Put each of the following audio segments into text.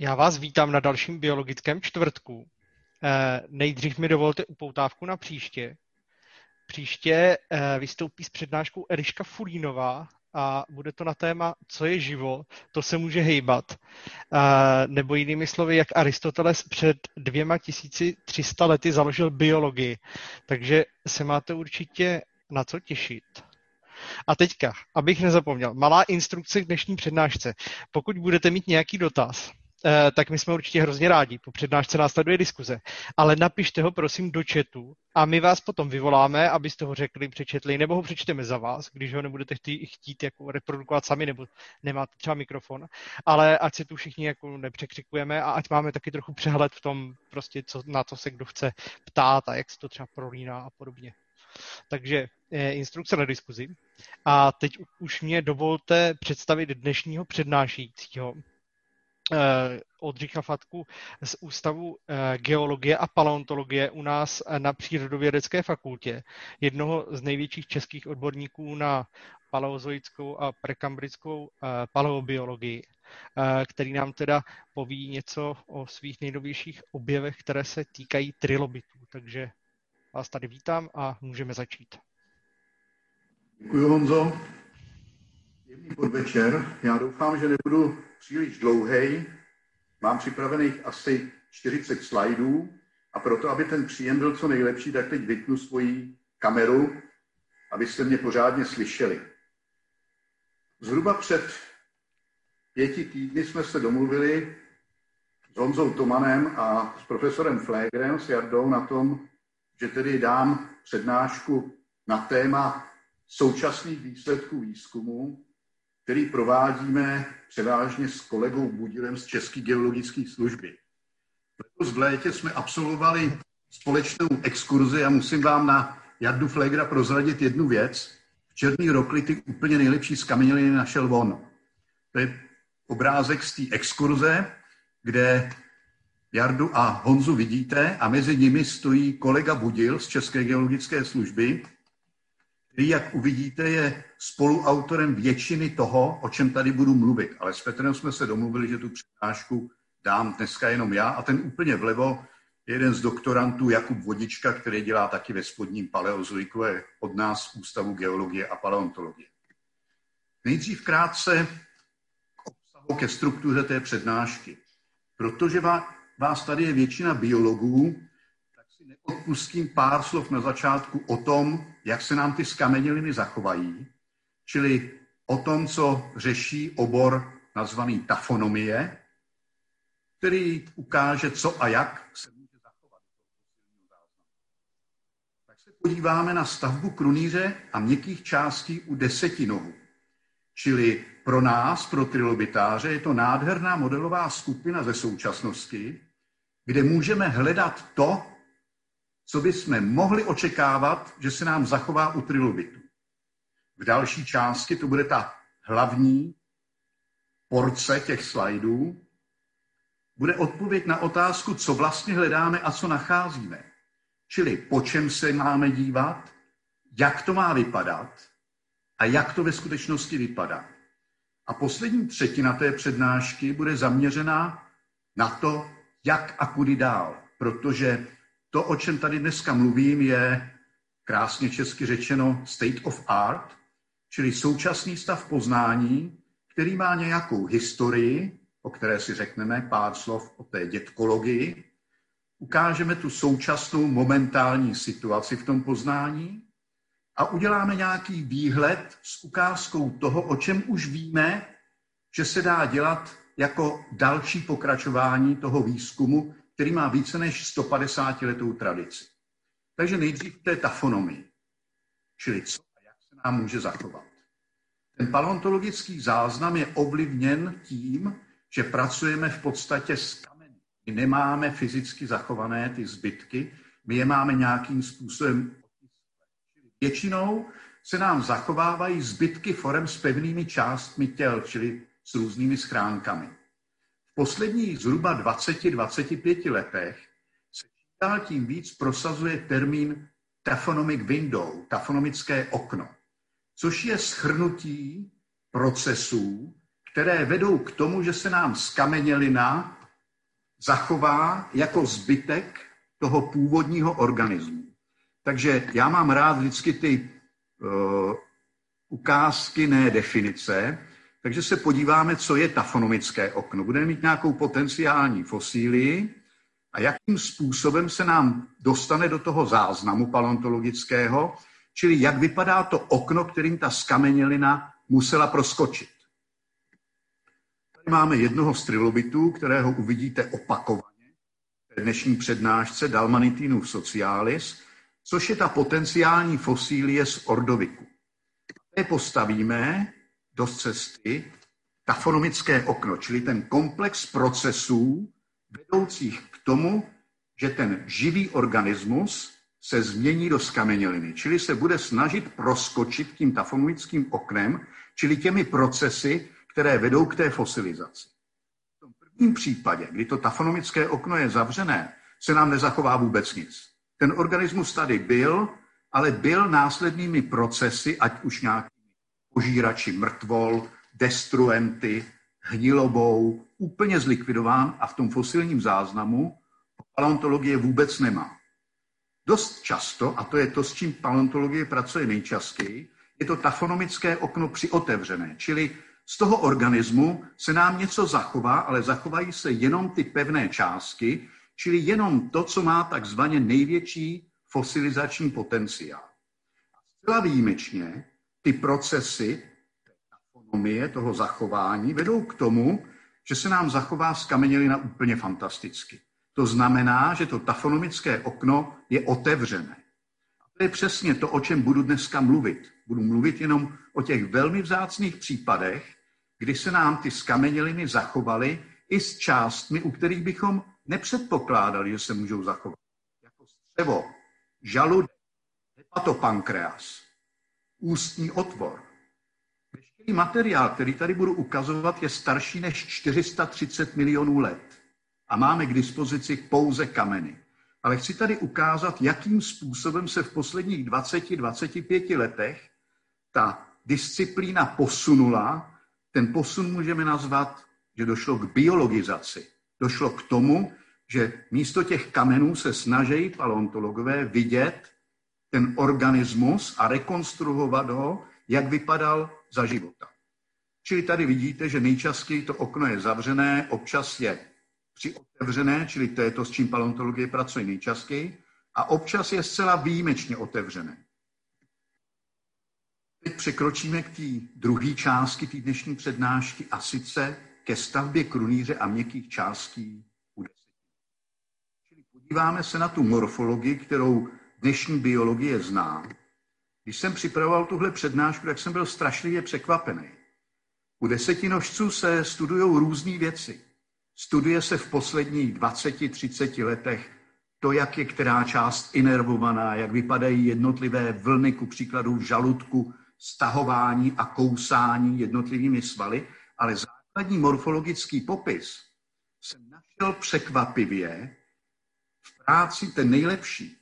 Já vás vítám na dalším biologickém čtvrtku. Eh, nejdřív mi dovolte upoutávku na příště. Příště eh, vystoupí s přednáškou Eliška Fulínová a bude to na téma, co je živo, to se může hejbat. Eh, nebo jinými slovy, jak Aristoteles před dvěma tisíci třista lety založil biologii. Takže se máte určitě na co těšit. A teďka, abych nezapomněl, malá instrukce k dnešní přednášce. Pokud budete mít nějaký dotaz, tak my jsme určitě hrozně rádi. Po přednášce následuje diskuze. Ale napište ho prosím do chatu a my vás potom vyvoláme, abyste ho řekli, přečetli, nebo ho přečteme za vás, když ho nebudete chtít jako reprodukovat sami, nebo nemáte třeba mikrofon. Ale ať se tu všichni jako nepřekřikujeme a ať máme taky trochu přehled v tom, prostě co, na co se kdo chce ptát a jak se to třeba prolíná a podobně. Takže eh, instrukce na diskuzi. A teď už mě dovolte představit dnešního přednášejícího, Eh, Oldřicha Fatku z Ústavu eh, geologie a paleontologie u nás na Přírodovědecké fakultě, jednoho z největších českých odborníků na paleozoickou a prekambrickou eh, paleobiologii, který nám teda poví něco o svých nejnovějších objevech, které se týkají trilobitů. Takže vás tady vítám a můžeme začít. Děkuji, Honzo. Jemný podvečer. Já doufám, že nebudu příliš dlouhý. Mám připravených asi 40 slajdů a proto, aby ten příjem byl co nejlepší, tak teď vypnu svoji kameru, abyste mě pořádně slyšeli. Zhruba před pěti týdny jsme se domluvili s Honzou Tomanem a s profesorem Flégrem, s Jardou na tom, že tedy dám přednášku na téma současných výsledků výzkumu který provádíme převážně s kolegou Budilem z České geologické služby. Letos v létě jsme absolvovali společnou exkurzi a musím vám na Jardu Flegra prozradit jednu věc. V Černý rokli ty úplně nejlepší skameněliny našel on. To je obrázek z té exkurze, kde Jardu a Honzu vidíte a mezi nimi stojí kolega Budil z České geologické služby, který, jak uvidíte, je spoluautorem většiny toho, o čem tady budu mluvit. Ale s Petrem jsme se domluvili, že tu přednášku dám dneska jenom já a ten úplně vlevo je jeden z doktorantů Jakub Vodička, který dělá taky ve spodním paleozoiku, je od nás Ústavu geologie a paleontologie. Nejdřív krátce k obsahu, ke struktuře té přednášky. Protože vás tady je většina biologů, odpustím pár slov na začátku o tom, jak se nám ty skameněliny zachovají, čili o tom, co řeší obor nazvaný tafonomie, který ukáže, co a jak se může zachovat. Tak se podíváme na stavbu krunýře a měkkých částí u deseti nohů. Čili pro nás, pro trilobitáře, je to nádherná modelová skupina ze současnosti, kde můžeme hledat to, co bychom mohli očekávat, že se nám zachová u trilobitu. V další části to bude ta hlavní porce těch slajdů, bude odpověď na otázku, co vlastně hledáme a co nacházíme. Čili po čem se máme dívat, jak to má vypadat a jak to ve skutečnosti vypadá. A poslední třetina té přednášky bude zaměřená na to, jak a kudy dál, protože to, o čem tady dneska mluvím, je krásně česky řečeno state of art, čili současný stav poznání, který má nějakou historii, o které si řekneme pár slov o té dětkologii. Ukážeme tu současnou momentální situaci v tom poznání a uděláme nějaký výhled s ukázkou toho, o čem už víme, že se dá dělat jako další pokračování toho výzkumu, který má více než 150 letou tradici. Takže nejdřív té tafonomii, čili co a jak se nám může zachovat. Ten paleontologický záznam je ovlivněn tím, že pracujeme v podstatě s kameny. My nemáme fyzicky zachované ty zbytky, my je máme nějakým způsobem. Většinou se nám zachovávají zbytky forem s pevnými částmi těl, čili s různými schránkami posledních zhruba 20-25 letech se tím víc prosazuje termín taphonomic window, tafonomické okno, což je schrnutí procesů, které vedou k tomu, že se nám skamenělina zachová jako zbytek toho původního organismu. Takže já mám rád vždycky ty uh, ukázky, ne definice, takže se podíváme, co je tafonomické okno. Budeme mít nějakou potenciální fosílii a jakým způsobem se nám dostane do toho záznamu paleontologického, čili jak vypadá to okno, kterým ta skamenělina musela proskočit. Tady máme jednoho z trilobitů, kterého uvidíte opakovaně v dnešní přednášce Dalmanitinův socialis, což je ta potenciální fosílie z Ordoviku. Tady postavíme do cesty tafonomické okno, čili ten komplex procesů vedoucích k tomu, že ten živý organismus se změní do skameněliny, čili se bude snažit proskočit tím tafonomickým oknem, čili těmi procesy, které vedou k té fosilizaci. V tom prvním případě, kdy to tafonomické okno je zavřené, se nám nezachová vůbec nic. Ten organismus tady byl, ale byl následnými procesy, ať už nějakými požírači mrtvol, destruenty, hnilobou, úplně zlikvidován a v tom fosilním záznamu paleontologie vůbec nemá. Dost často, a to je to, s čím paleontologie pracuje nejčastěji, je to tafonomické okno přiotevřené, čili z toho organismu se nám něco zachová, ale zachovají se jenom ty pevné částky, čili jenom to, co má takzvaně největší fosilizační potenciál. Zcela výjimečně ty procesy tafonomie, toho zachování, vedou k tomu, že se nám zachová skamenělina úplně fantasticky. To znamená, že to tafonomické okno je otevřené. A to je přesně to, o čem budu dneska mluvit. Budu mluvit jenom o těch velmi vzácných případech, kdy se nám ty skameněliny zachovaly i s částmi, u kterých bychom nepředpokládali, že se můžou zachovat. Jako střevo, žaludek, hepatopankreas, ústní otvor. Veškerý materiál, který tady budu ukazovat, je starší než 430 milionů let a máme k dispozici pouze kameny. Ale chci tady ukázat, jakým způsobem se v posledních 20-25 letech ta disciplína posunula. Ten posun můžeme nazvat, že došlo k biologizaci. Došlo k tomu, že místo těch kamenů se snaží paleontologové vidět ten organismus a rekonstruovat ho, jak vypadal za života. Čili tady vidíte, že nejčastěji to okno je zavřené, občas je přiotevřené, čili to je to, s čím paleontologie pracuje nejčastěji, a občas je zcela výjimečně otevřené. Teď překročíme k té druhé části té dnešní přednášky a sice ke stavbě krunýře a měkkých částí u Čili podíváme se na tu morfologii, kterou dnešní biologie zná. Když jsem připravoval tuhle přednášku, tak jsem byl strašlivě překvapený. U desetinožců se studují různé věci. Studuje se v posledních 20-30 letech to, jak je která část inervovaná, jak vypadají jednotlivé vlny, ku příkladu v žaludku, stahování a kousání jednotlivými svaly, ale základní morfologický popis jsem našel překvapivě v práci ten nejlepší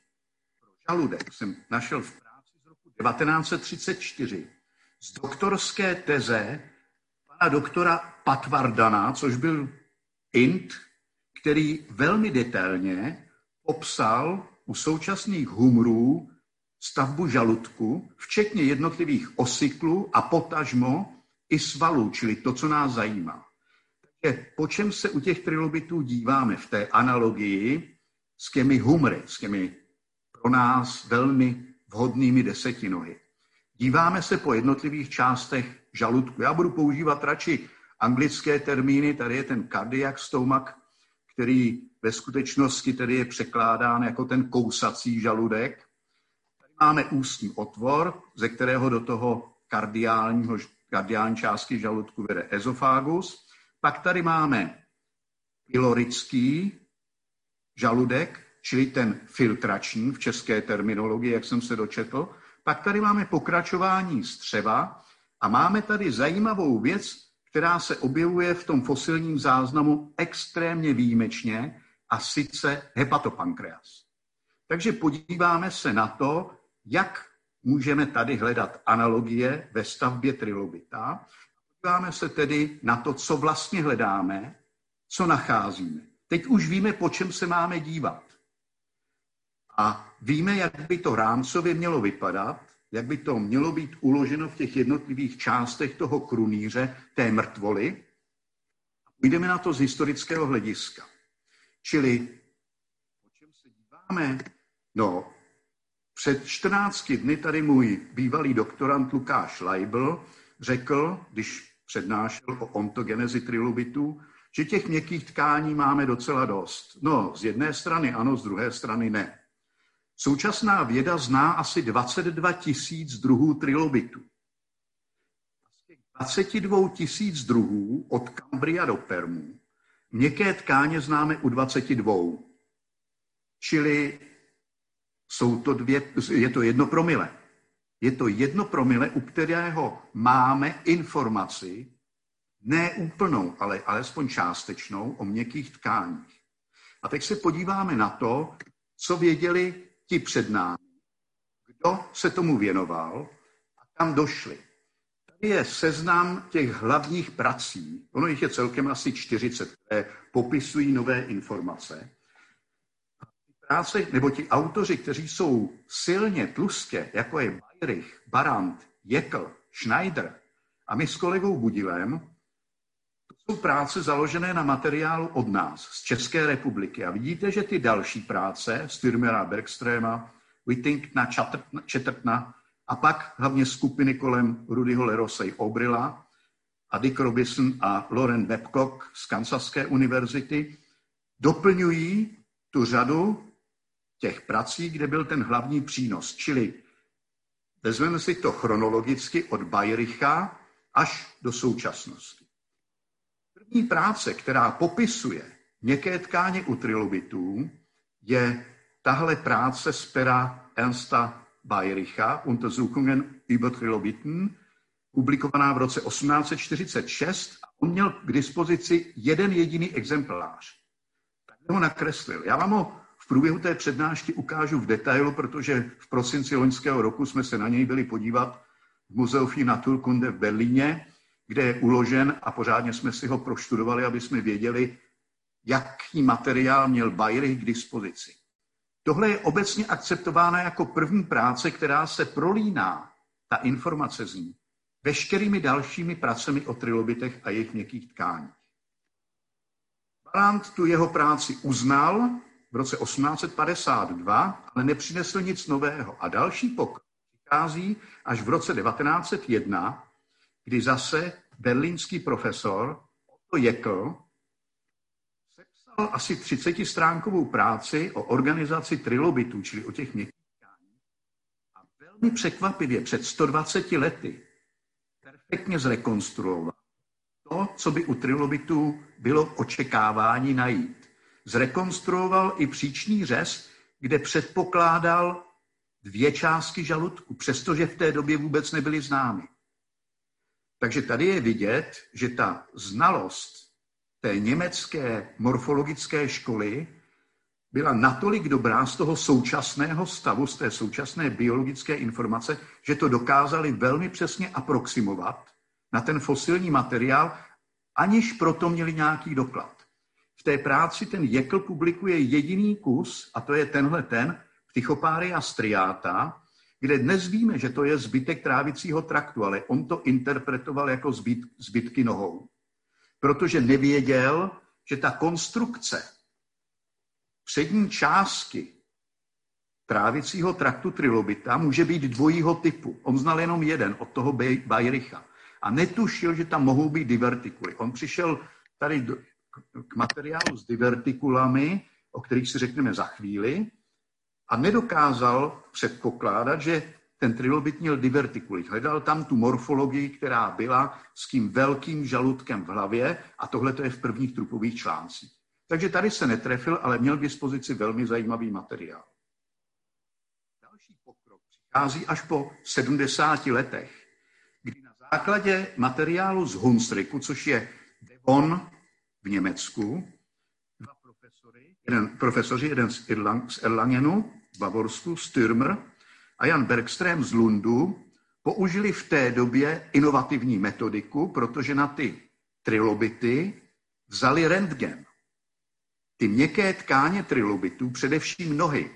žaludek. Jsem našel v práci z roku 1934 z doktorské teze pana doktora Patvardana, což byl Int, který velmi detailně popsal u současných humrů stavbu žaludku, včetně jednotlivých osyklů a potažmo i svalů, čili to, co nás zajímá. Takže po čem se u těch trilobitů díváme v té analogii s těmi humry, s těmi pro nás velmi vhodnými desetinohy. Díváme se po jednotlivých částech žaludku. Já budu používat radši anglické termíny, tady je ten cardiac stomach, který ve skutečnosti tedy je překládán jako ten kousací žaludek. Tady máme ústní otvor, ze kterého do toho kardiálního, kardiální části žaludku vede ezofágus. Pak tady máme pylorický žaludek, čili ten filtrační v české terminologii, jak jsem se dočetl. Pak tady máme pokračování střeva a máme tady zajímavou věc, která se objevuje v tom fosilním záznamu extrémně výjimečně, a sice hepatopankreas. Takže podíváme se na to, jak můžeme tady hledat analogie ve stavbě trilobita. Podíváme se tedy na to, co vlastně hledáme, co nacházíme. Teď už víme, po čem se máme dívat. A víme, jak by to rámcově mělo vypadat, jak by to mělo být uloženo v těch jednotlivých částech toho krunýře, té mrtvoly. Půjdeme na to z historického hlediska. Čili, o čem se díváme? No, před 14 dny tady můj bývalý doktorant Lukáš Leibl řekl, když přednášel o ontogenezi trilobitů, že těch měkkých tkání máme docela dost. No, z jedné strany ano, z druhé strany ne. Současná věda zná asi 22 tisíc druhů trilobitů. Z těch 22 tisíc druhů od Kambria do Permu měkké tkáně známe u 22. Čili jsou to dvě, je to jedno promile. Je to jedno promile, u kterého máme informaci, ne úplnou, ale alespoň částečnou, o měkkých tkáních. A teď se podíváme na to, co věděli ti před námi, kdo se tomu věnoval a kam došli. Tady je seznam těch hlavních prací, ono jich je celkem asi 40, které popisují nové informace. Práce, nebo ti autoři, kteří jsou silně tlustě, jako je Bayrich, Barant, Jekl, Schneider a my s kolegou Budilem, jsou práce založené na materiálu od nás, z České republiky. A vidíte, že ty další práce, Styrmera, Bergströma, Whittingtona, Chattertona a pak hlavně skupiny kolem Rudyho Lerosej Obrila a Dick Robinson a Lauren Babcock z Kansaské univerzity doplňují tu řadu těch prací, kde byl ten hlavní přínos. Čili vezmeme si to chronologicky od Bayricha až do současnosti. První práce, která popisuje měkké tkáně u trilobitů, je tahle práce z pera Ernsta Bayricha, Untersuchungen über Trilobiten, publikovaná v roce 1846 a on měl k dispozici jeden jediný exemplář. Tak ho nakreslil. Já vám ho v průběhu té přednášky ukážu v detailu, protože v prosinci loňského roku jsme se na něj byli podívat v Muzeu für Naturkunde v Berlíně, kde je uložen a pořádně jsme si ho proštudovali, aby jsme věděli, jaký materiál měl Bayrich k dispozici. Tohle je obecně akceptována jako první práce, která se prolíná, ta informace z ní, veškerými dalšími pracemi o trilobitech a jejich měkkých tkáních. Balant tu jeho práci uznal v roce 1852, ale nepřinesl nic nového. A další pokrok přichází až v roce 1901, kdy zase berlínský profesor Otto Jekl sepsal asi 30-stránkovou práci o organizaci trilobitů, čili o těch měkkých. A velmi překvapivě před 120 lety perfektně zrekonstruoval to, co by u trilobitů bylo očekávání najít. Zrekonstruoval i příčný řez, kde předpokládal dvě částky žaludku, přestože v té době vůbec nebyly známy. Takže tady je vidět, že ta znalost té německé morfologické školy byla natolik dobrá z toho současného stavu, z té současné biologické informace, že to dokázali velmi přesně aproximovat na ten fosilní materiál, aniž proto měli nějaký doklad. V té práci ten Jekl publikuje jediný kus, a to je tenhle ten, Ptychopária striata, kde dnes víme, že to je zbytek trávicího traktu, ale on to interpretoval jako zbyt, zbytky nohou. Protože nevěděl, že ta konstrukce přední částky trávicího traktu trilobita může být dvojího typu. On znal jenom jeden, od toho Bayricha. A netušil, že tam mohou být divertikuly. On přišel tady k materiálu s divertikulami, o kterých si řekneme za chvíli, a nedokázal předpokládat, že ten trilobit měl divertikulit. Hledal tam tu morfologii, která byla s tím velkým žaludkem v hlavě a tohle to je v prvních trupových článcích. Takže tady se netrefil, ale měl k dispozici velmi zajímavý materiál. Další pokrok přichází až po 70 letech, kdy na základě materiálu z Hunsricku, což je Devon v Německu, dva profesory, jeden, profesoři, jeden z, Irlang, z Erlangenu Bavorsku, Stürmer, a Jan Bergström z Lundu použili v té době inovativní metodiku, protože na ty trilobity vzali rentgen. Ty měkké tkáně trilobitů, především nohy,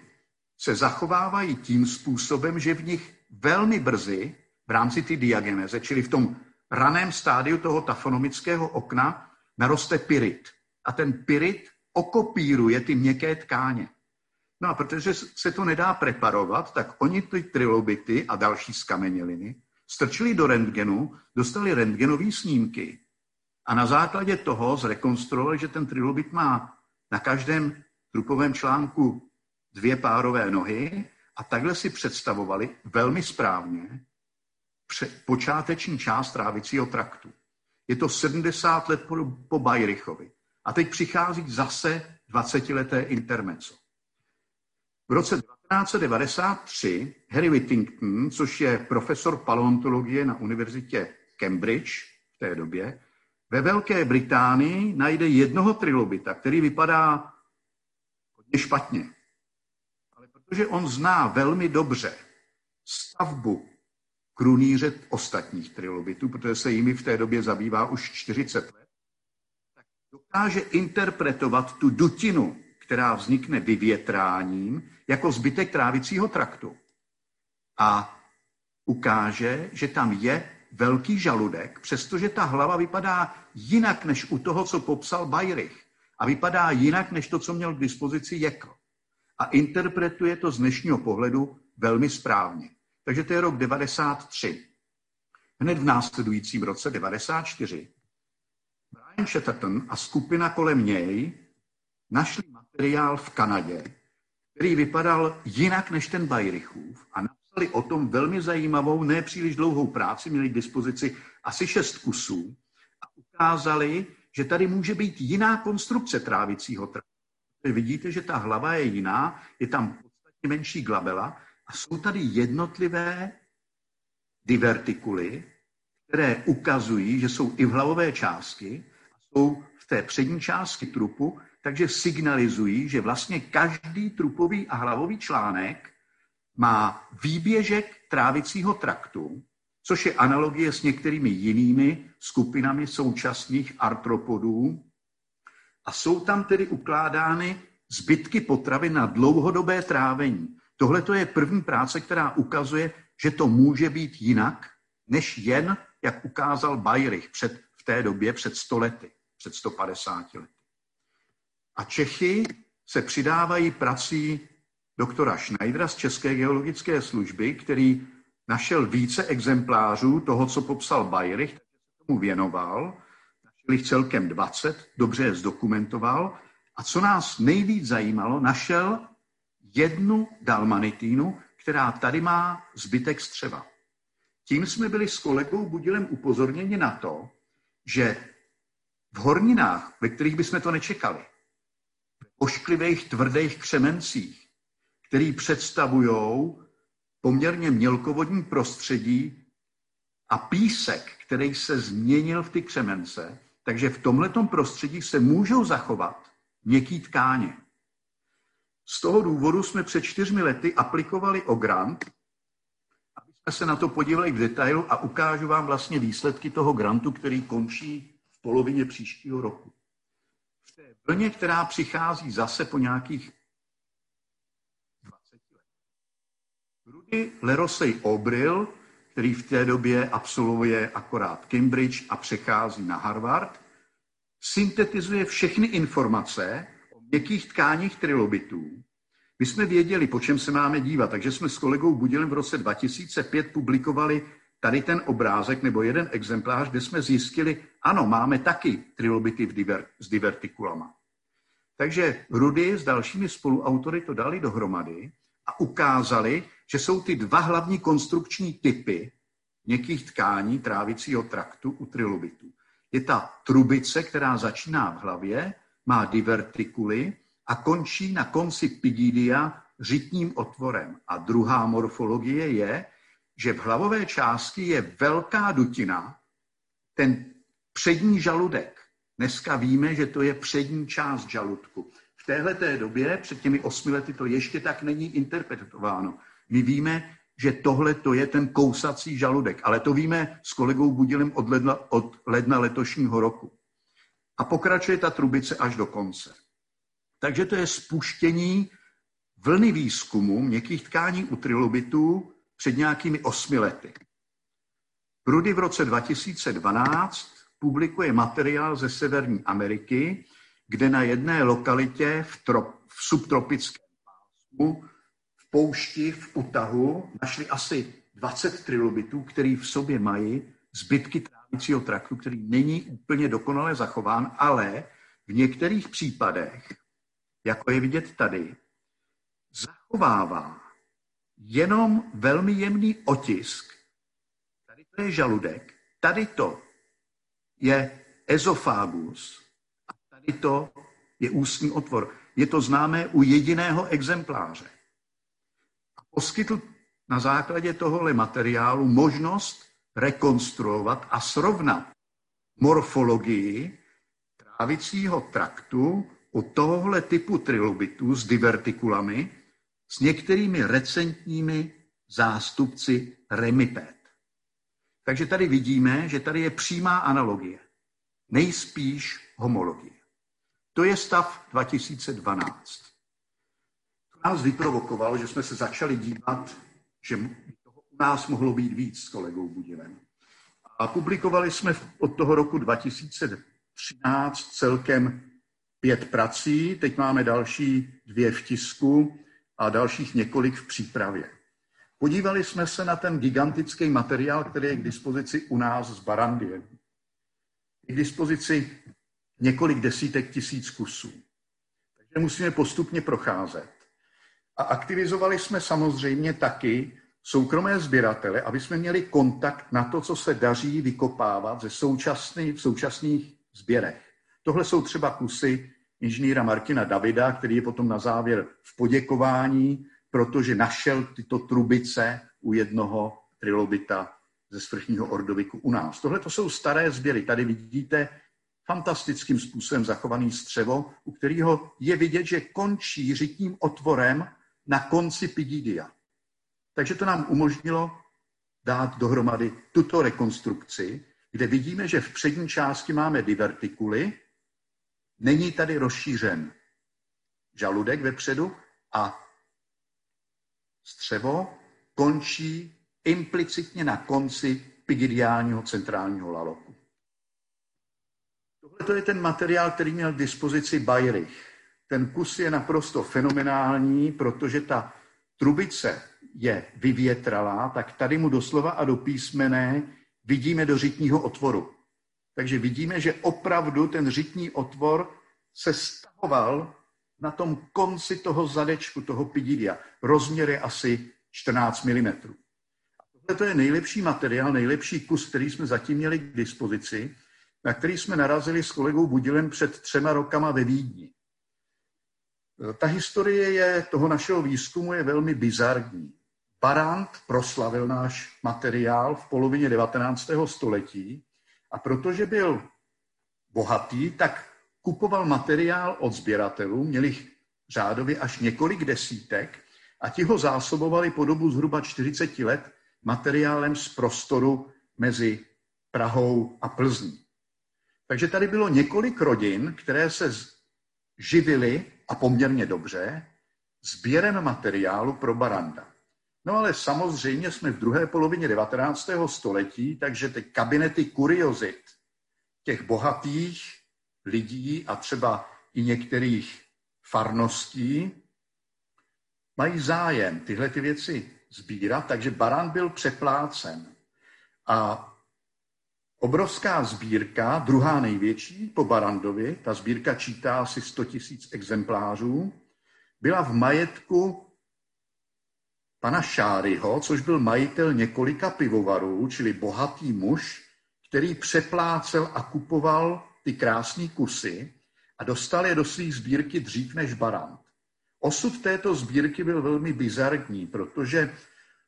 se zachovávají tím způsobem, že v nich velmi brzy v rámci ty diageneze, čili v tom raném stádiu toho tafonomického okna, naroste pyrit. A ten pyrit okopíruje ty měkké tkáně. No a protože se to nedá preparovat, tak oni ty trilobity a další skameněliny strčili do rentgenu, dostali rentgenové snímky a na základě toho zrekonstruovali, že ten trilobit má na každém trupovém článku dvě párové nohy a takhle si představovali velmi správně počáteční část trávicího traktu. Je to 70 let po, po Bayrichovi. A teď přichází zase 20-leté intermezzo. V roce 1993 Harry Whittington, což je profesor paleontologie na univerzitě Cambridge v té době, ve Velké Británii najde jednoho trilobita, který vypadá hodně špatně. Ale protože on zná velmi dobře stavbu krunýře ostatních trilobitů, protože se jimi v té době zabývá už 40 let, tak dokáže interpretovat tu dutinu, která vznikne vyvětráním, jako zbytek trávicího traktu. A ukáže, že tam je velký žaludek, přestože ta hlava vypadá jinak než u toho, co popsal Bayrich. A vypadá jinak než to, co měl k dispozici Jekl. A interpretuje to z dnešního pohledu velmi správně. Takže to je rok 93. Hned v následujícím roce 94 Brian Chatterton a skupina kolem něj našli materiál v Kanadě, který vypadal jinak než ten Bajrichův a napsali o tom velmi zajímavou, ne příliš dlouhou práci, měli k dispozici asi šest kusů a ukázali, že tady může být jiná konstrukce trávicího traktu. Vidíte, že ta hlava je jiná, je tam podstatně menší glabela a jsou tady jednotlivé divertikuly, které ukazují, že jsou i v hlavové části a jsou v té přední části trupu, takže signalizují, že vlastně každý trupový a hlavový článek má výběžek trávicího traktu, což je analogie s některými jinými skupinami současných artropodů. A jsou tam tedy ukládány zbytky potravy na dlouhodobé trávení. Tohle to je první práce, která ukazuje, že to může být jinak, než jen, jak ukázal Bayrich před, v té době před 100 lety, před 150 lety. A Čechy se přidávají prací doktora Schneidera z České geologické služby, který našel více exemplářů toho, co popsal Bayrich, tomu věnoval. Našel jich celkem 20, dobře je zdokumentoval. A co nás nejvíc zajímalo, našel jednu dalmanitínu, která tady má zbytek střeva. Tím jsme byli s kolegou Budilem upozorněni na to, že v horninách, ve kterých bychom to nečekali, ošklivých tvrdých křemencích, který představují poměrně mělkovodní prostředí a písek, který se změnil v ty křemence, takže v tomhletom prostředí se můžou zachovat měkký tkáně. Z toho důvodu jsme před čtyřmi lety aplikovali o grant, aby jsme se na to podívali v detailu a ukážu vám vlastně výsledky toho grantu, který končí v polovině příštího roku. Té vlně, která přichází zase po nějakých 20 let. Rudy Lerosej Obril, který v té době absolvuje akorát Cambridge a přechází na Harvard, syntetizuje všechny informace, měkkých tkáních trilobitů. My jsme věděli, po čem se máme dívat, takže jsme s kolegou Budilem v roce 2005 publikovali tady ten obrázek nebo jeden exemplář, kde jsme zjistili, ano, máme taky trilobity v diver, s divertikulama. Takže Rudy s dalšími spoluautory to dali dohromady a ukázali, že jsou ty dva hlavní konstrukční typy měkkých tkání trávicího traktu u trilobitů. Je ta trubice, která začíná v hlavě má divertikuly a končí na konci pigidia řitním otvorem. A druhá morfologie je, že v hlavové části je velká dutina, ten přední žaludek. Dneska víme, že to je přední část žaludku. V téhle době, před těmi osmi lety, to ještě tak není interpretováno. My víme, že tohle to je ten kousací žaludek, ale to víme s kolegou Budilem od ledna, od ledna letošního roku a pokračuje ta trubice až do konce. Takže to je spuštění vlny výzkumu měkkých tkání u trilobitů před nějakými osmi lety. Prudy v roce 2012 publikuje materiál ze Severní Ameriky, kde na jedné lokalitě v, trop, v subtropickém pásmu v poušti v Utahu našli asi 20 trilobitů, který v sobě mají zbytky trávicího traktu, který není úplně dokonale zachován, ale v některých případech, jako je vidět tady, zachovává jenom velmi jemný otisk. Tady to je žaludek, tady to je ezofágus a tady to je ústní otvor. Je to známé u jediného exempláře. A poskytl na základě tohohle materiálu možnost rekonstruovat a srovnat morfologii trávicího traktu u tohohle typu trilobitů s divertikulami s některými recentními zástupci remipet. Takže tady vidíme, že tady je přímá analogie, nejspíš homologie. To je stav 2012. To nás vyprovokovalo, že jsme se začali dívat, že toho u nás mohlo být víc s kolegou Budilem. A publikovali jsme od toho roku 2013 celkem pět prací, teď máme další dvě v tisku a dalších několik v přípravě. Podívali jsme se na ten gigantický materiál, který je k dispozici u nás z Barandie. Je k dispozici několik desítek tisíc kusů. Takže musíme postupně procházet. A aktivizovali jsme samozřejmě taky soukromé sběratele, aby jsme měli kontakt na to, co se daří vykopávat ze současný, v současných sběrech. Tohle jsou třeba kusy inženýra Martina Davida, který je potom na závěr v poděkování, protože našel tyto trubice u jednoho trilobita ze svrchního ordoviku u nás. Tohle to jsou staré sběry. Tady vidíte fantastickým způsobem zachovaný střevo, u kterého je vidět, že končí řitním otvorem na konci Pigidia. Takže to nám umožnilo dát dohromady tuto rekonstrukci, kde vidíme, že v přední části máme divertikuly, není tady rozšířen žaludek vepředu a střevo končí implicitně na konci pigidiálního centrálního laloku. Tohle je ten materiál, který měl k dispozici Bayrich. Ten kus je naprosto fenomenální, protože ta trubice je vyvětralá, tak tady mu doslova a do písmené vidíme do řitního otvoru. Takže vidíme, že opravdu ten řitní otvor se stahoval na tom konci toho zadečku, toho pididia. Rozměr je asi 14 mm. A tohle to je nejlepší materiál, nejlepší kus, který jsme zatím měli k dispozici, na který jsme narazili s kolegou Budilem před třema rokama ve Vídni. Ta historie je, toho našeho výzkumu je velmi bizarní. Barant proslavil náš materiál v polovině 19. století a protože byl bohatý, tak kupoval materiál od sběratelů, měl jich řádově až několik desítek a ti ho zásobovali po dobu zhruba 40 let materiálem z prostoru mezi Prahou a Plzní. Takže tady bylo několik rodin, které se živily a poměrně dobře sběrem materiálu pro baranda. No ale samozřejmě jsme v druhé polovině 19. století, takže ty kabinety kuriozit těch bohatých lidí a třeba i některých farností mají zájem tyhle ty věci sbírat, takže barán byl přeplácen. A obrovská sbírka, druhá největší po Barandovi, ta sbírka čítá asi 100 tisíc exemplářů, byla v majetku pana Šáryho, což byl majitel několika pivovarů, čili bohatý muž, který přeplácel a kupoval ty krásné kusy a dostal je do svých sbírky dřív než Barant. Osud této sbírky byl velmi bizarní, protože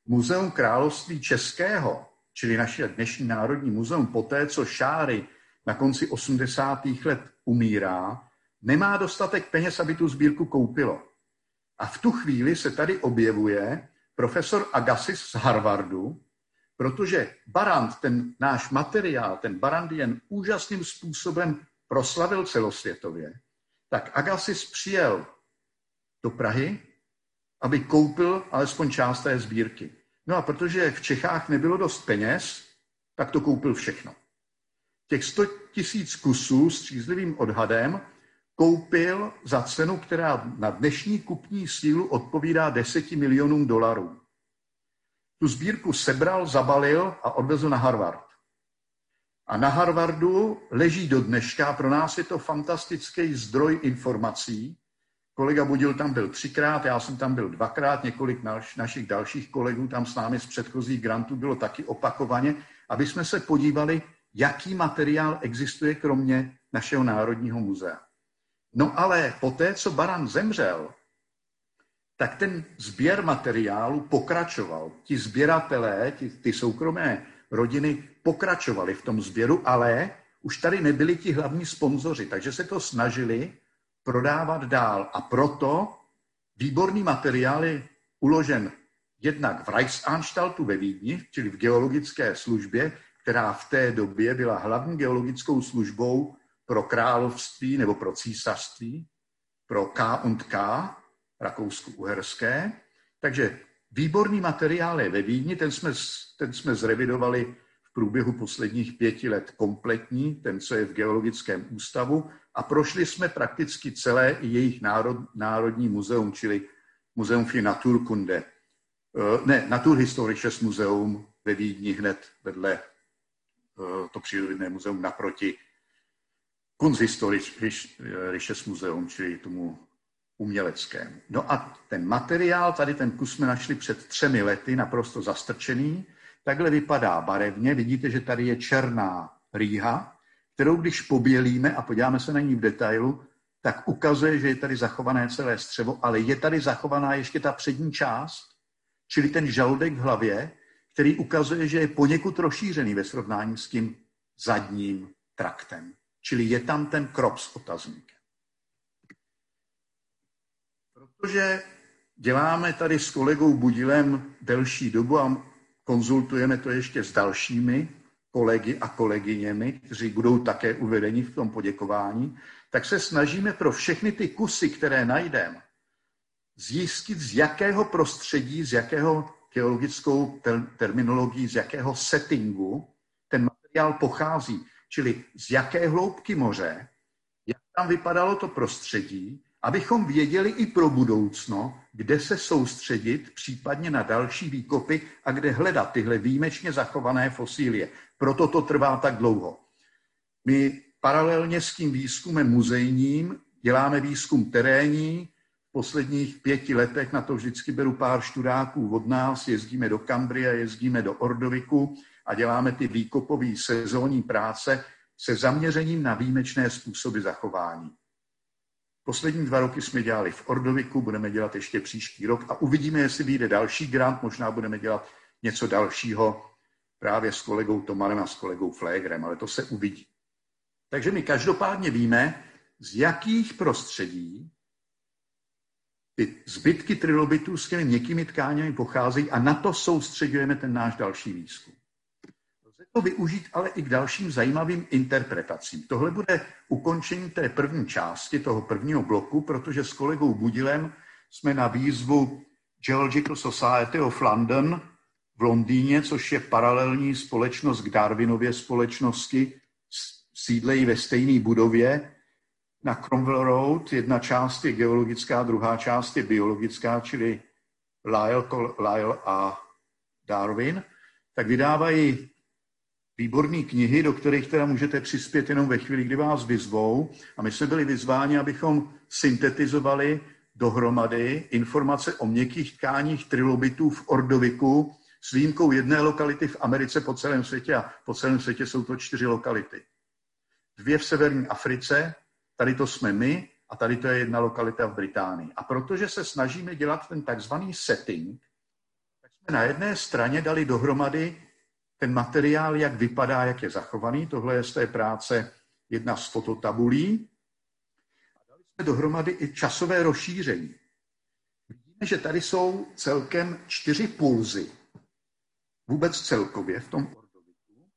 Muzeum království českého, čili naše dnešní Národní muzeum, poté, co Šáry na konci 80. let umírá, nemá dostatek peněz, aby tu sbírku koupilo. A v tu chvíli se tady objevuje profesor Agassiz z Harvardu, protože Barant, ten náš materiál, ten Barandien úžasným způsobem proslavil celosvětově, tak Agassiz přijel do Prahy, aby koupil alespoň část té sbírky. No a protože v Čechách nebylo dost peněz, tak to koupil všechno. Těch 100 tisíc kusů s střízlivým odhadem koupil za cenu, která na dnešní kupní sílu odpovídá 10 milionům dolarů. Tu sbírku sebral, zabalil a odvezl na Harvard. A na Harvardu leží do dneška, pro nás je to fantastický zdroj informací. Kolega Budil tam byl třikrát, já jsem tam byl dvakrát, několik naš, našich dalších kolegů tam s námi z předchozích grantů bylo taky opakovaně, aby jsme se podívali, jaký materiál existuje kromě našeho Národního muzea. No ale po té, co Baran zemřel, tak ten sběr materiálu pokračoval. Ti sběratelé, ti, ty soukromé rodiny pokračovali v tom sběru, ale už tady nebyli ti hlavní sponzoři, takže se to snažili prodávat dál. A proto výborný materiál je uložen jednak v Reichsanstaltu ve Vídni, čili v geologické službě, která v té době byla hlavní geologickou službou pro království nebo pro císařství, pro K und K, rakousko-uherské. Takže výborný materiál je ve Vídni, ten jsme, ten jsme zrevidovali v průběhu posledních pěti let kompletní, ten, co je v Geologickém ústavu, a prošli jsme prakticky celé i jejich národ, národní muzeum, čili Muzeum für Naturkunde. Eh, ne, Naturhistorisches muzeum ve Vídni hned vedle eh, to přírodné muzeum naproti Kunsthistorisches muzeum, čili tomu uměleckému. No a ten materiál, tady ten kus jsme našli před třemi lety, naprosto zastrčený. Takhle vypadá barevně. Vidíte, že tady je černá rýha, kterou když pobělíme a podíváme se na ní v detailu, tak ukazuje, že je tady zachované celé střevo, ale je tady zachovaná ještě ta přední část, čili ten žaludek v hlavě, který ukazuje, že je poněkud rozšířený ve srovnání s tím zadním traktem. Čili je tam ten krop s otazníkem. Protože děláme tady s kolegou Budilem delší dobu a konzultujeme to ještě s dalšími kolegy a kolegyněmi, kteří budou také uvedeni v tom poděkování, tak se snažíme pro všechny ty kusy, které najdeme, zjistit, z jakého prostředí, z jakého geologickou terminologií, z jakého settingu ten materiál pochází. Čili z jaké hloubky moře, jak tam vypadalo to prostředí, abychom věděli i pro budoucno, kde se soustředit, případně na další výkopy a kde hledat tyhle výjimečně zachované fosílie. Proto to trvá tak dlouho. My paralelně s tím výzkumem muzejním děláme výzkum terénní. V posledních pěti letech na to vždycky beru pár študáků od nás, jezdíme do Kambrie, jezdíme do Ordoviku a děláme ty výkopové sezónní práce se zaměřením na výjimečné způsoby zachování. Poslední dva roky jsme dělali v Ordoviku, budeme dělat ještě příští rok a uvidíme, jestli vyjde další grant, možná budeme dělat něco dalšího právě s kolegou Tomanem a s kolegou Flégrem, ale to se uvidí. Takže my každopádně víme, z jakých prostředí ty zbytky trilobitů s těmi měkkými tkáněmi pocházejí a na to soustředujeme ten náš další výzkum to využít ale i k dalším zajímavým interpretacím. Tohle bude ukončení té první části, toho prvního bloku, protože s kolegou Budilem jsme na výzvu Geological Society of London v Londýně, což je paralelní společnost k Darwinově společnosti, sídlejí ve stejné budově na Cromwell Road. Jedna část je geologická, druhá část je biologická, čili Lyle, Lyle a Darwin. Tak vydávají výborné knihy, do kterých teda můžete přispět jenom ve chvíli, kdy vás vyzvou. A my jsme byli vyzváni, abychom syntetizovali dohromady informace o měkkých tkáních trilobitů v Ordoviku s výjimkou jedné lokality v Americe po celém světě a po celém světě jsou to čtyři lokality. Dvě v severní Africe, tady to jsme my a tady to je jedna lokalita v Británii. A protože se snažíme dělat ten takzvaný setting, tak jsme na jedné straně dali dohromady ten materiál, jak vypadá, jak je zachovaný. Tohle je z té práce jedna z fototabulí. A dali jsme dohromady i časové rozšíření. Vidíme, že tady jsou celkem čtyři pulzy. Vůbec celkově v tom ordoviku,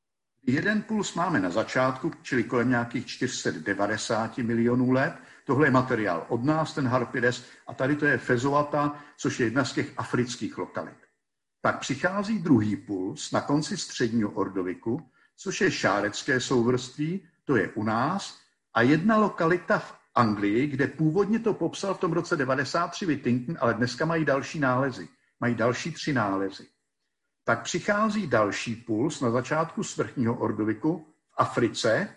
Jeden puls máme na začátku, čili kolem nějakých 490 milionů let. Tohle je materiál od nás, ten Harpides, a tady to je Fezovata, což je jedna z těch afrických lokalit. Pak přichází druhý puls na konci středního ordoviku, což je šárecké souvrství, to je u nás, a jedna lokalita v Anglii, kde původně to popsal v tom roce 93 Whittington, ale dneska mají další nálezy. Mají další tři nálezy. Tak přichází další puls na začátku svrchního ordoviku v Africe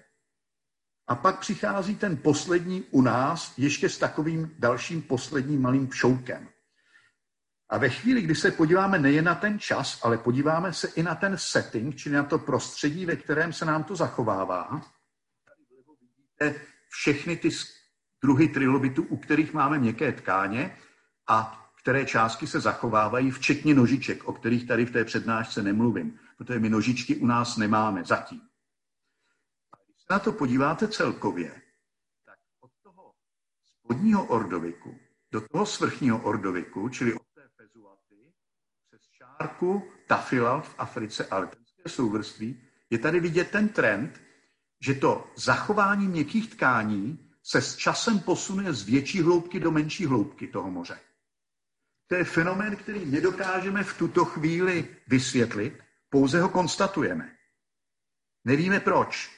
a pak přichází ten poslední u nás ještě s takovým dalším posledním malým pšoukem. A ve chvíli, kdy se podíváme nejen na ten čas, ale podíváme se i na ten setting, čili na to prostředí, ve kterém se nám to zachovává, tady vlevo vidíte všechny ty druhy trilobitů, u kterých máme měkké tkáně a které částky se zachovávají, včetně nožiček, o kterých tady v té přednášce nemluvím, protože my nožičky u nás nemáme zatím. A když se na to podíváte celkově, tak od toho spodního ordoviku do toho svrchního ordoviku, čili od šárku tafila v Africe a letenské souvrství, je tady vidět ten trend, že to zachování měkkých tkání se s časem posune z větší hloubky do menší hloubky toho moře. To je fenomén, který nedokážeme v tuto chvíli vysvětlit, pouze ho konstatujeme. Nevíme proč,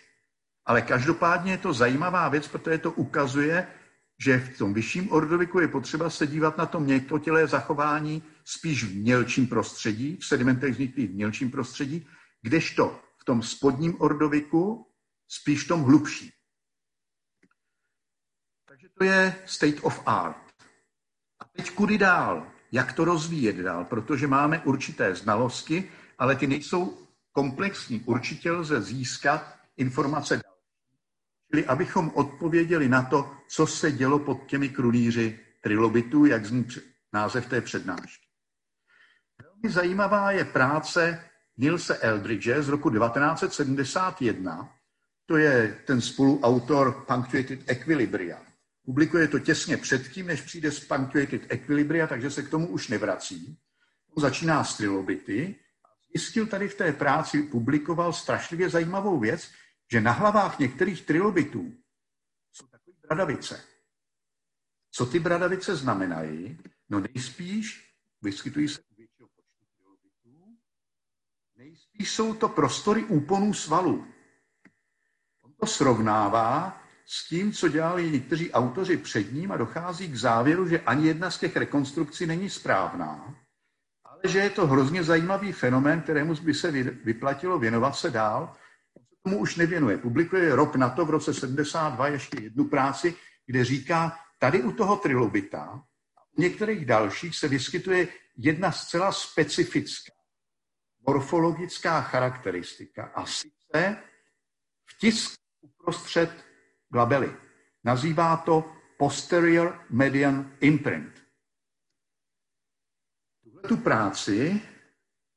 ale každopádně je to zajímavá věc, protože to ukazuje, že v tom vyšším ordoviku je potřeba se dívat na to měkkotělé zachování spíš v mělčím prostředí, v sedimentech vzniklých v mělčím prostředí, kdežto v tom spodním ordoviku spíš v tom hlubším. Takže to je state of art. A teď kudy dál? jak to rozvíjet dál, protože máme určité znalosti, ale ty nejsou komplexní. Určitě lze získat informace další. Čili abychom odpověděli na to, co se dělo pod těmi krunýři trilobitů, jak zní název té přednášky. Velmi zajímavá je práce Nilse Eldridge z roku 1971. To je ten spoluautor Punctuated Equilibria. Publikuje to těsně předtím, než přijde z Punctuated Equilibria, takže se k tomu už nevrací. On začíná s trilobity zjistil tady v té práci, publikoval strašlivě zajímavou věc, že na hlavách některých trilobitů jsou takové bradavice. Co ty bradavice znamenají? No nejspíš vyskytují se u většího počtu trilobitů, nejspíš jsou to prostory úponů svalů. On to srovnává s tím, co dělali někteří autoři před ním a dochází k závěru, že ani jedna z těch rekonstrukcí není správná, ale že je to hrozně zajímavý fenomén, kterému by se vyplatilo věnovat se dál. On se tomu už nevěnuje. Publikuje rok na to, v roce 72, ještě jednu práci, kde říká, tady u toho trilobita a u některých dalších se vyskytuje jedna zcela specifická morfologická charakteristika a sice vtisk uprostřed glabely. Nazývá to posterior median imprint. tu práci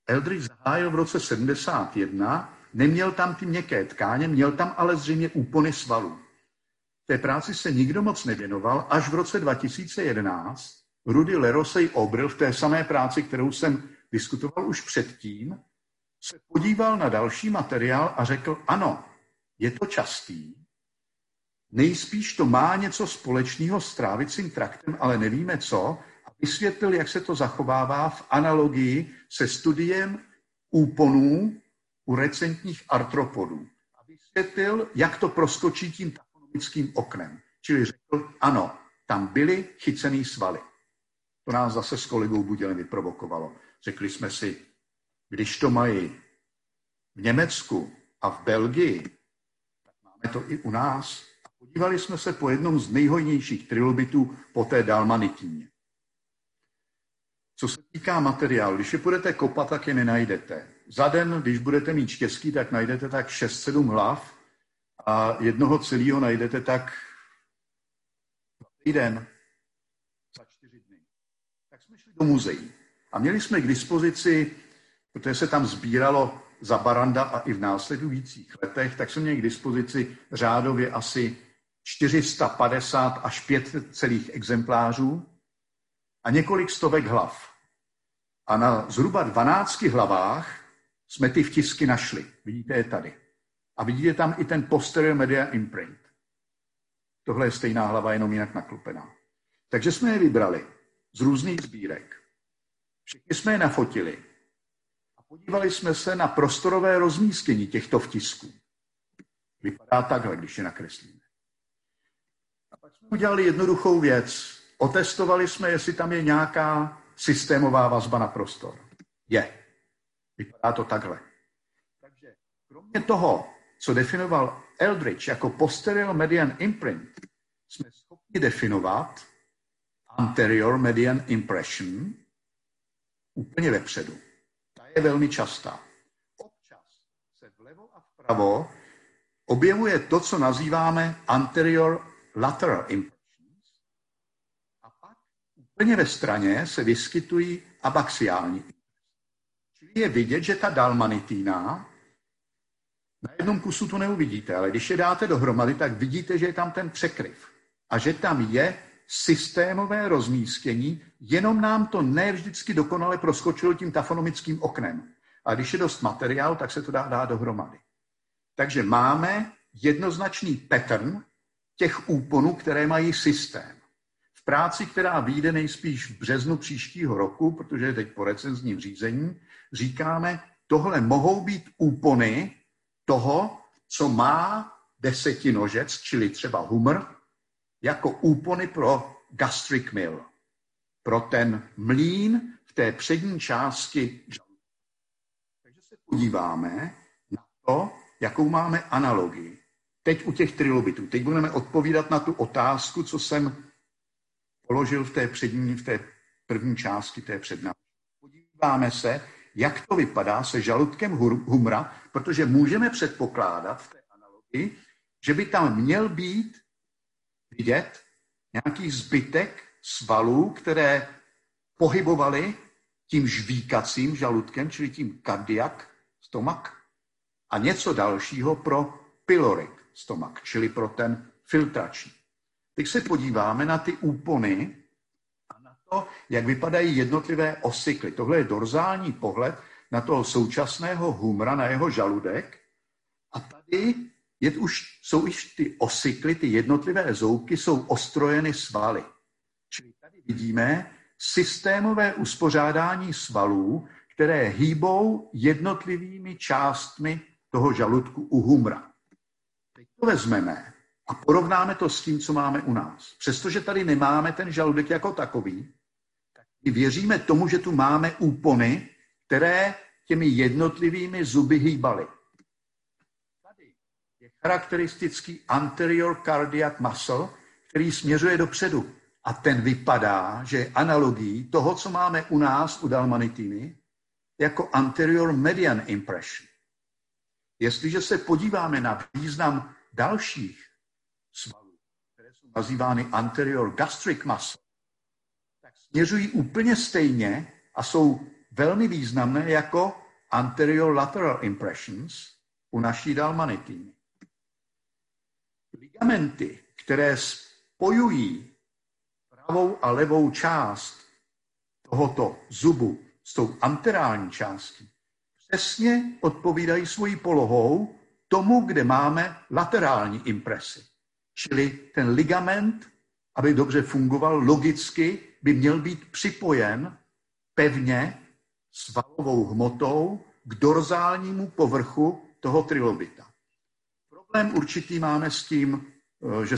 Eldridge zahájil v roce 71, neměl tam ty měkké tkáně, měl tam ale zřejmě úpony svalů. Té práci se nikdo moc nevěnoval, až v roce 2011 Rudy Lerosej Obril v té samé práci, kterou jsem diskutoval už předtím, se podíval na další materiál a řekl, ano, je to častý, Nejspíš to má něco společného s trávicím traktem, ale nevíme co. A vysvětlil, jak se to zachovává v analogii se studiem úponů u recentních artropodů. A vysvětlil, jak to proskočí tím tafonomickým oknem. Čili řekl, ano, tam byly chycený svaly. To nás zase s kolegou Budělem vyprovokovalo. Řekli jsme si, když to mají v Německu a v Belgii, tak máme to i u nás. Podívali jsme se po jednom z nejhojnějších trilobitů po té dalmanitíně. Co se týká materiálu, když je budete kopat, tak je nenajdete. Za den, když budete mít štěstí, tak najdete tak 6-7 hlav a jednoho celého najdete tak za týden, za čtyři dny. Tak jsme šli do muzeí a měli jsme k dispozici, protože se tam sbíralo za Baranda a i v následujících letech, tak jsme měli k dispozici řádově asi 450 až 5 celých exemplářů a několik stovek hlav. A na zhruba 12 hlavách jsme ty vtisky našli. Vidíte je tady. A vidíte tam i ten posterior media imprint. Tohle je stejná hlava, jenom jinak naklopená. Takže jsme je vybrali z různých sbírek. Všichni jsme je nafotili. A podívali jsme se na prostorové rozmístění těchto vtisků. Vypadá takhle, když je nakreslíme. A pak jsme udělali jednoduchou věc. Otestovali jsme, jestli tam je nějaká systémová vazba na prostor. Je. Vypadá to takhle. Takže kromě toho, co definoval Eldridge jako posterior median imprint, jsme schopni definovat anterior median impression úplně vepředu. Ta je velmi častá. Občas se vlevo a vpravo objevuje to, co nazýváme anterior lateral impressions a pak úplně ve straně se vyskytují abaxiální Čili je vidět, že ta dalmanitína na jednom kusu to neuvidíte, ale když je dáte dohromady, tak vidíte, že je tam ten překryv a že tam je systémové rozmístění, jenom nám to ne vždycky dokonale proskočilo tím tafonomickým oknem. A když je dost materiál, tak se to dá dát dohromady. Takže máme jednoznačný pattern těch úponů, které mají systém. V práci, která vyjde nejspíš v březnu příštího roku, protože je teď po recenzním řízení, říkáme, tohle mohou být úpony toho, co má desetinožec, čili třeba humor, jako úpony pro gastric mill, pro ten mlín v té přední části. Takže se podíváme na to, jakou máme analogii. Teď u těch trilobitů. Teď budeme odpovídat na tu otázku, co jsem položil v té přední, v té první části té přednášky. Podíváme se, jak to vypadá se žaludkem humra, protože můžeme předpokládat v té analogii, že by tam měl být vidět nějaký zbytek svalů, které pohybovaly tím žvíkacím žaludkem, čili tím kardiak, stomak, a něco dalšího pro pyloric stomak, čili pro ten filtrační. Teď se podíváme na ty úpony a na to, jak vypadají jednotlivé osykly. Tohle je dorzální pohled na toho současného humra, na jeho žaludek. A tady je už, jsou už ty osykly, ty jednotlivé zoubky, jsou ostrojeny svaly. Čili tady vidíme systémové uspořádání svalů, které hýbou jednotlivými částmi toho žaludku u humra. Teď to vezmeme a porovnáme to s tím, co máme u nás. Přestože tady nemáme ten žaludek jako takový, tak my věříme tomu, že tu máme úpony, které těmi jednotlivými zuby hýbaly charakteristický anterior cardiac muscle, který směřuje dopředu. A ten vypadá, že je analogií toho, co máme u nás, u dalmanitiny, jako anterior median impression. Jestliže se podíváme na význam dalších svalů, které jsou nazývány anterior gastric muscle, tak směřují úplně stejně a jsou velmi významné jako anterior lateral impressions u naší dalmanitiny ligamenty, které spojují pravou a levou část tohoto zubu s tou anterální částí, přesně odpovídají svojí polohou tomu, kde máme laterální impresy. Čili ten ligament, aby dobře fungoval logicky, by měl být připojen pevně svalovou hmotou k dorzálnímu povrchu toho trilobita. Problém určitý máme s tím, eh, že,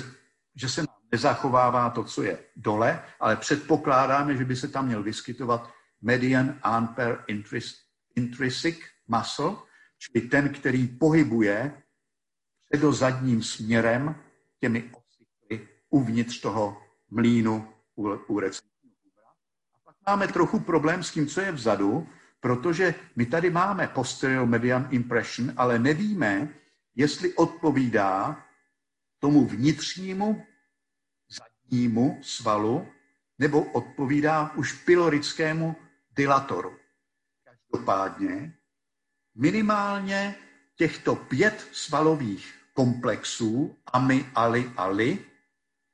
že se nám nezachovává to, co je dole, ale předpokládáme, že by se tam měl vyskytovat median anper intrinsic muscle, čili ten, který pohybuje předozadním směrem těmi osykly uvnitř toho mlínu u, u A pak máme trochu problém s tím, co je vzadu, protože my tady máme posterior median impression, ale nevíme, jestli odpovídá tomu vnitřnímu zadnímu svalu nebo odpovídá už pylorickému dilatoru. Každopádně minimálně těchto pět svalových komplexů AMI, ALI, ALI,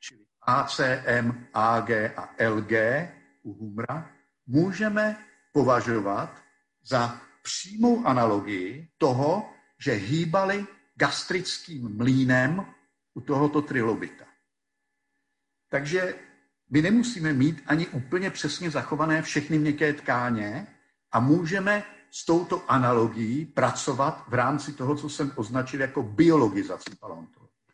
čili ACM, AG a LG u humra, můžeme považovat za přímou analogii toho, že hýbali gastrickým mlínem u tohoto trilobita. Takže my nemusíme mít ani úplně přesně zachované všechny měkké tkáně a můžeme s touto analogií pracovat v rámci toho, co jsem označil jako biologizaci paleontologie.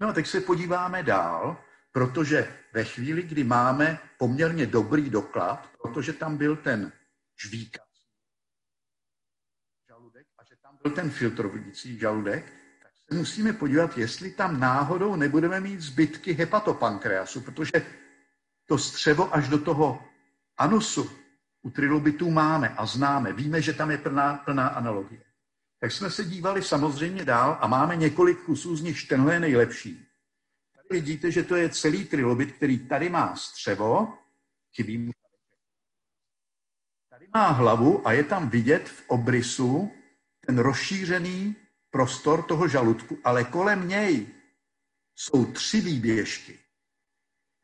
No a teď se podíváme dál, protože ve chvíli, kdy máme poměrně dobrý doklad, protože tam byl ten žvíkací žaludek a že tam byl ten filtrovující žaludek, tak se musíme podívat, jestli tam náhodou nebudeme mít zbytky hepatopankreasu, protože to střevo až do toho anusu u trilobitů máme a známe. Víme, že tam je plná, plná analogie. Tak jsme se dívali samozřejmě dál a máme několik kusů, z nich tenhle je nejlepší. Tady vidíte, že to je celý trilobit, který tady má střevo, chybí mu Tady má hlavu a je tam vidět v obrysu ten rozšířený prostor toho žaludku, ale kolem něj jsou tři výběžky,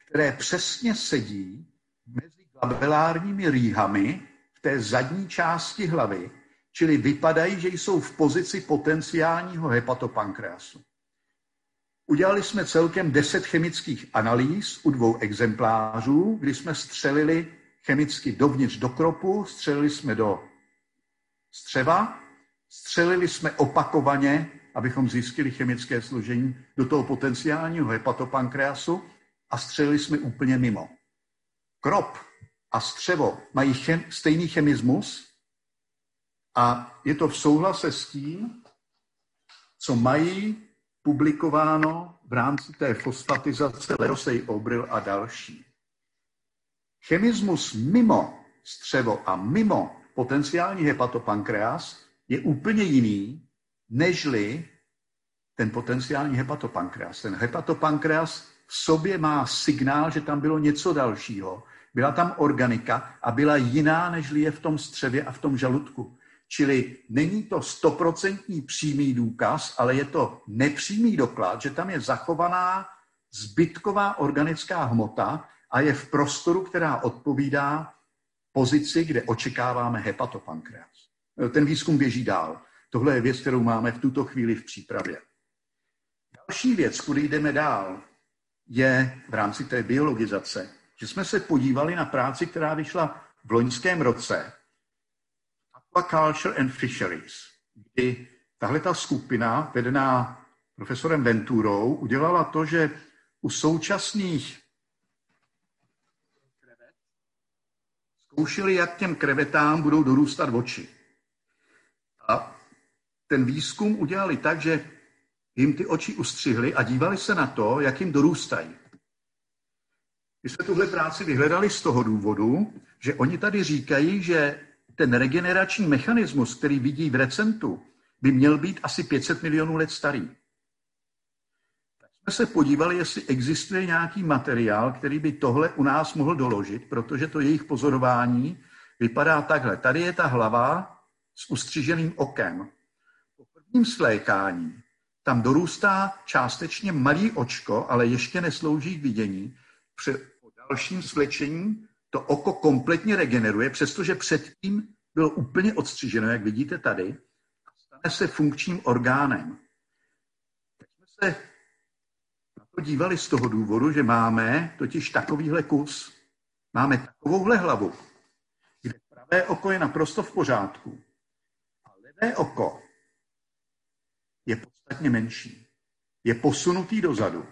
které přesně sedí mezi glabelárními rýhami v té zadní části hlavy, čili vypadají, že jsou v pozici potenciálního hepatopankreasu. Udělali jsme celkem 10 chemických analýz u dvou exemplářů, kdy jsme střelili chemicky dovnitř do kropu, střelili jsme do střeva, střelili jsme opakovaně, abychom zjistili chemické složení do toho potenciálního hepatopankreasu a střelili jsme úplně mimo. Krop a střevo mají chem, stejný chemismus a je to v souhlase s tím, co mají publikováno v rámci té fosfatizace Lerosej Obril a další. Chemismus mimo střevo a mimo potenciální hepatopankreas je úplně jiný, nežli ten potenciální hepatopankreas. Ten hepatopankreas v sobě má signál, že tam bylo něco dalšího. Byla tam organika a byla jiná, než je v tom střevě a v tom žaludku. Čili není to stoprocentní přímý důkaz, ale je to nepřímý doklad, že tam je zachovaná zbytková organická hmota a je v prostoru, která odpovídá pozici, kde očekáváme hepatopankreas. Ten výzkum běží dál. Tohle je věc, kterou máme v tuto chvíli v přípravě. Další věc, kudy jdeme dál, je v rámci té biologizace, že jsme se podívali na práci, která vyšla v loňském roce Aquaculture and Fisheries, kdy tahle ta skupina, vedená profesorem Venturou, udělala to, že u současných zkoušeli, jak těm krevetám budou dorůstat oči. A ten výzkum udělali tak, že jim ty oči ustřihli a dívali se na to, jak jim dorůstají. My jsme tuhle práci vyhledali z toho důvodu, že oni tady říkají, že ten regenerační mechanismus, který vidí v recentu, by měl být asi 500 milionů let starý. Tak jsme se podívali, jestli existuje nějaký materiál, který by tohle u nás mohl doložit, protože to jejich pozorování vypadá takhle. Tady je ta hlava s ustřiženým okem. Po prvním slékání tam dorůstá částečně malý očko, ale ještě neslouží k vidění. Při dalším svlečení to oko kompletně regeneruje, přestože předtím bylo úplně odstřiženo, jak vidíte tady, a stane se funkčním orgánem. Tak jsme se na to dívali z toho důvodu, že máme totiž takovýhle kus, máme takovouhle hlavu, kde pravé oko je naprosto v pořádku levé oko je podstatně menší. Je posunutý dozadu.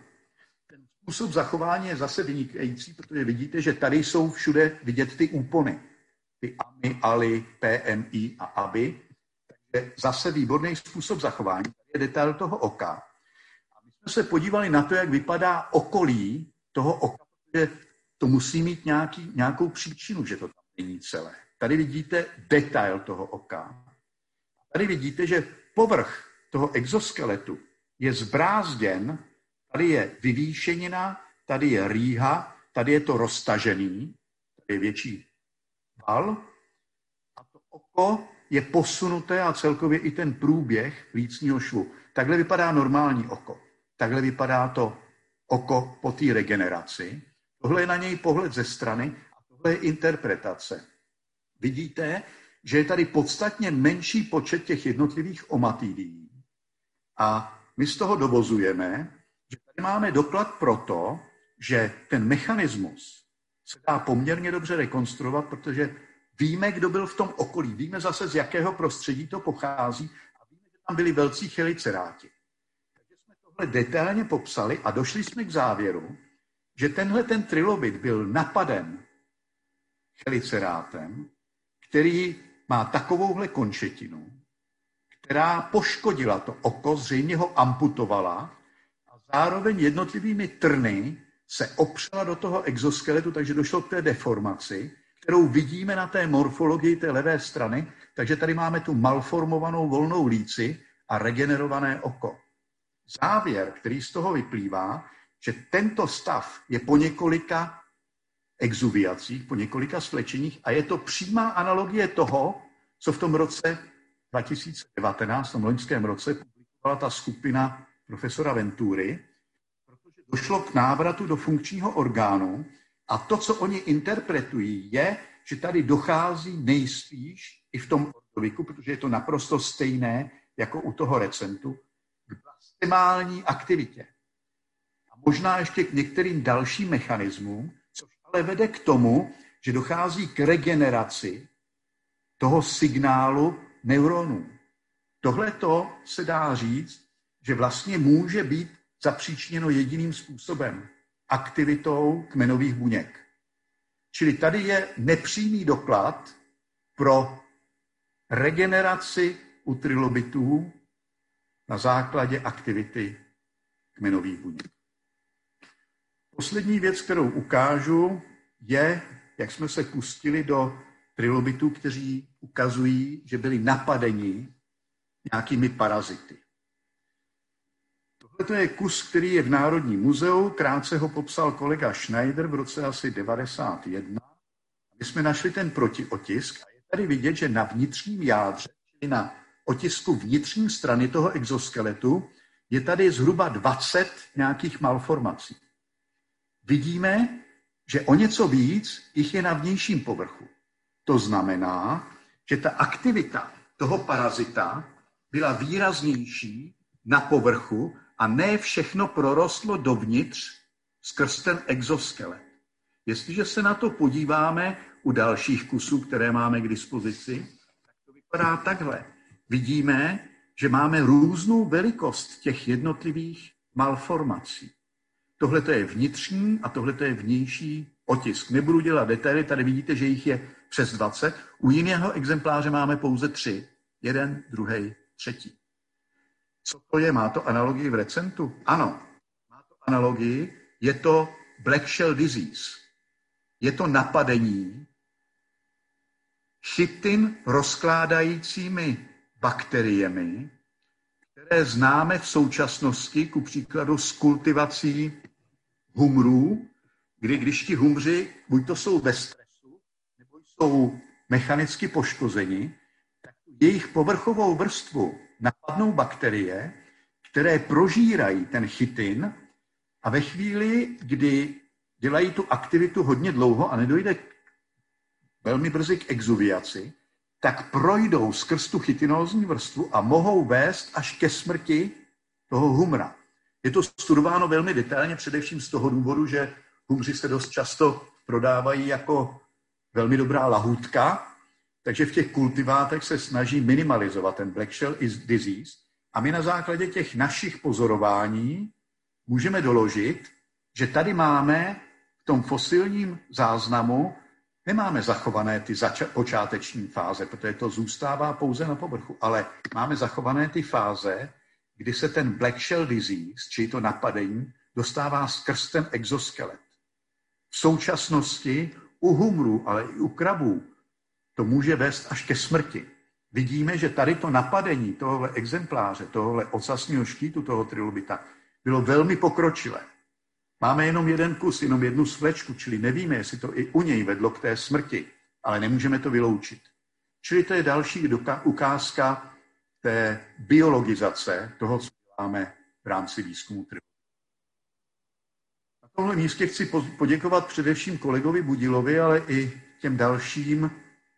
Ten způsob zachování je zase vynikající, protože vidíte, že tady jsou všude vidět ty úpony. Ty AMI, ALI, PMI a ABI. Takže zase výborný způsob zachování. Tady je detail toho oka. A my jsme se podívali na to, jak vypadá okolí toho oka, protože to musí mít nějaký, nějakou příčinu, že to tam není celé. Tady vidíte detail toho oka. Tady vidíte, že povrch toho exoskeletu je zbrázděn, tady je vyvýšenina, tady je rýha, tady je to roztažený, tady je větší val a to oko je posunuté a celkově i ten průběh lícního švu. Takhle vypadá normální oko. Takhle vypadá to oko po té regeneraci. Tohle je na něj pohled ze strany a tohle je interpretace. Vidíte, že je tady podstatně menší počet těch jednotlivých omatidií A my z toho dovozujeme, že tady máme doklad pro to, že ten mechanismus se dá poměrně dobře rekonstruovat, protože víme, kdo byl v tom okolí, víme zase, z jakého prostředí to pochází a víme, že tam byli velcí cheliceráti. Takže jsme tohle detailně popsali a došli jsme k závěru, že tenhle ten trilobit byl napaden chelicerátem, který má takovouhle končetinu, která poškodila to oko, zřejmě ho amputovala a zároveň jednotlivými trny se opřela do toho exoskeletu, takže došlo k té deformaci, kterou vidíme na té morfologii té levé strany, takže tady máme tu malformovanou volnou líci a regenerované oko. Závěr, který z toho vyplývá, že tento stav je po několika exuviacích, po několika svlečeních a je to přímá analogie toho, co v tom roce 2019, v tom loňském roce, publikovala ta skupina profesora Ventury, protože došlo k návratu do funkčního orgánu a to, co oni interpretují, je, že tady dochází nejspíš i v tom ordoviku, protože je to naprosto stejné jako u toho recentu, k maximální aktivitě. A možná ještě k některým dalším mechanismům, ale vede k tomu, že dochází k regeneraci toho signálu neuronů. Tohle to se dá říct, že vlastně může být zapříčněno jediným způsobem aktivitou kmenových buněk. Čili tady je nepřímý doklad pro regeneraci u trilobitů na základě aktivity kmenových buněk. Poslední věc, kterou ukážu, je, jak jsme se pustili do trilobitů, kteří ukazují, že byli napadeni nějakými parazity. Tohle je kus, který je v Národním muzeu, krátce ho popsal kolega Schneider v roce asi 91. My jsme našli ten protiotisk a je tady vidět, že na vnitřním jádře, čili na otisku vnitřní strany toho exoskeletu, je tady zhruba 20 nějakých malformací. Vidíme, že o něco víc jich je na vnějším povrchu. To znamená, že ta aktivita toho parazita byla výraznější na povrchu a ne všechno prorostlo dovnitř skrz ten exoskelet. Jestliže se na to podíváme u dalších kusů, které máme k dispozici, tak to vypadá takhle. Vidíme, že máme různou velikost těch jednotlivých malformací. Tohle je vnitřní a tohle je vnější otisk. Nebudu dělat detaily, tady vidíte, že jich je přes 20. U jiného exempláře máme pouze tři. Jeden, druhý, třetí. Co to je? Má to analogii v recentu? Ano, má to analogii. Je to black shell disease. Je to napadení chytin rozkládajícími bakteriemi, které známe v současnosti, ku příkladu z kultivací humrů, kdy když ti humři buď to jsou ve stresu, nebo jsou mechanicky poškozeni, tak jejich povrchovou vrstvu napadnou bakterie, které prožírají ten chytin a ve chvíli, kdy dělají tu aktivitu hodně dlouho a nedojde velmi brzy k exuviaci, tak projdou skrz tu chytinózní vrstvu a mohou vést až ke smrti toho humra. Je to studováno velmi detailně, především z toho důvodu, že humři se dost často prodávají jako velmi dobrá lahůdka, takže v těch kultivátech se snaží minimalizovat ten black shell disease. A my na základě těch našich pozorování můžeme doložit, že tady máme v tom fosilním záznamu nemáme zachované ty zača- počáteční fáze, protože to zůstává pouze na povrchu, ale máme zachované ty fáze, kdy se ten black shell disease, čili to napadení, dostává skrz ten exoskelet. V současnosti u humrů, ale i u krabů to může vést až ke smrti. Vidíme, že tady to napadení tohohle exempláře, tohohle ocasního štítu, toho trilobita, bylo velmi pokročilé. Máme jenom jeden kus, jenom jednu svlečku, čili nevíme, jestli to i u něj vedlo k té smrti, ale nemůžeme to vyloučit. Čili to je další ukázka té biologizace toho, co děláme v rámci výzkumu trhu. Na tomhle místě chci poděkovat především kolegovi Budilovi, ale i těm dalším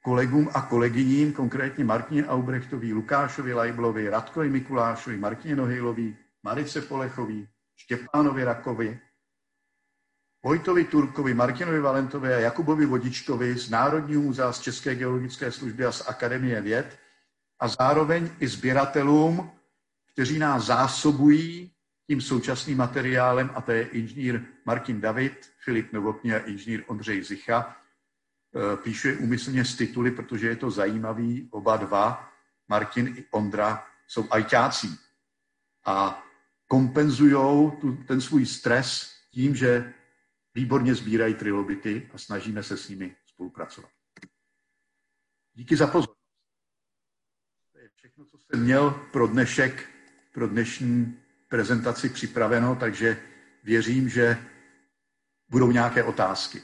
kolegům a kolegyním, konkrétně Martině Aubrechtový, Lukášovi Lajblovi, Radkovi Mikulášovi, Martině Nohejlovi, Marice Polechový, Štěpánovi Rakovi, Vojtovi Turkovi, Martinovi Valentovi a Jakubovi Vodičkovi z Národního muzea z České geologické služby a z Akademie věd a zároveň i sběratelům, kteří nás zásobují tím současným materiálem, a to je inženýr Martin David, Filip Novotný a inženýr Ondřej Zicha. E, píšu je úmyslně z tituly, protože je to zajímavý. Oba dva, Martin i Ondra, jsou ajťáci a kompenzují ten svůj stres tím, že výborně sbírají trilobity a snažíme se s nimi spolupracovat. Díky za pozornost. Všechno, co jsem měl pro dnešek, pro dnešní prezentaci připraveno, takže věřím, že budou nějaké otázky.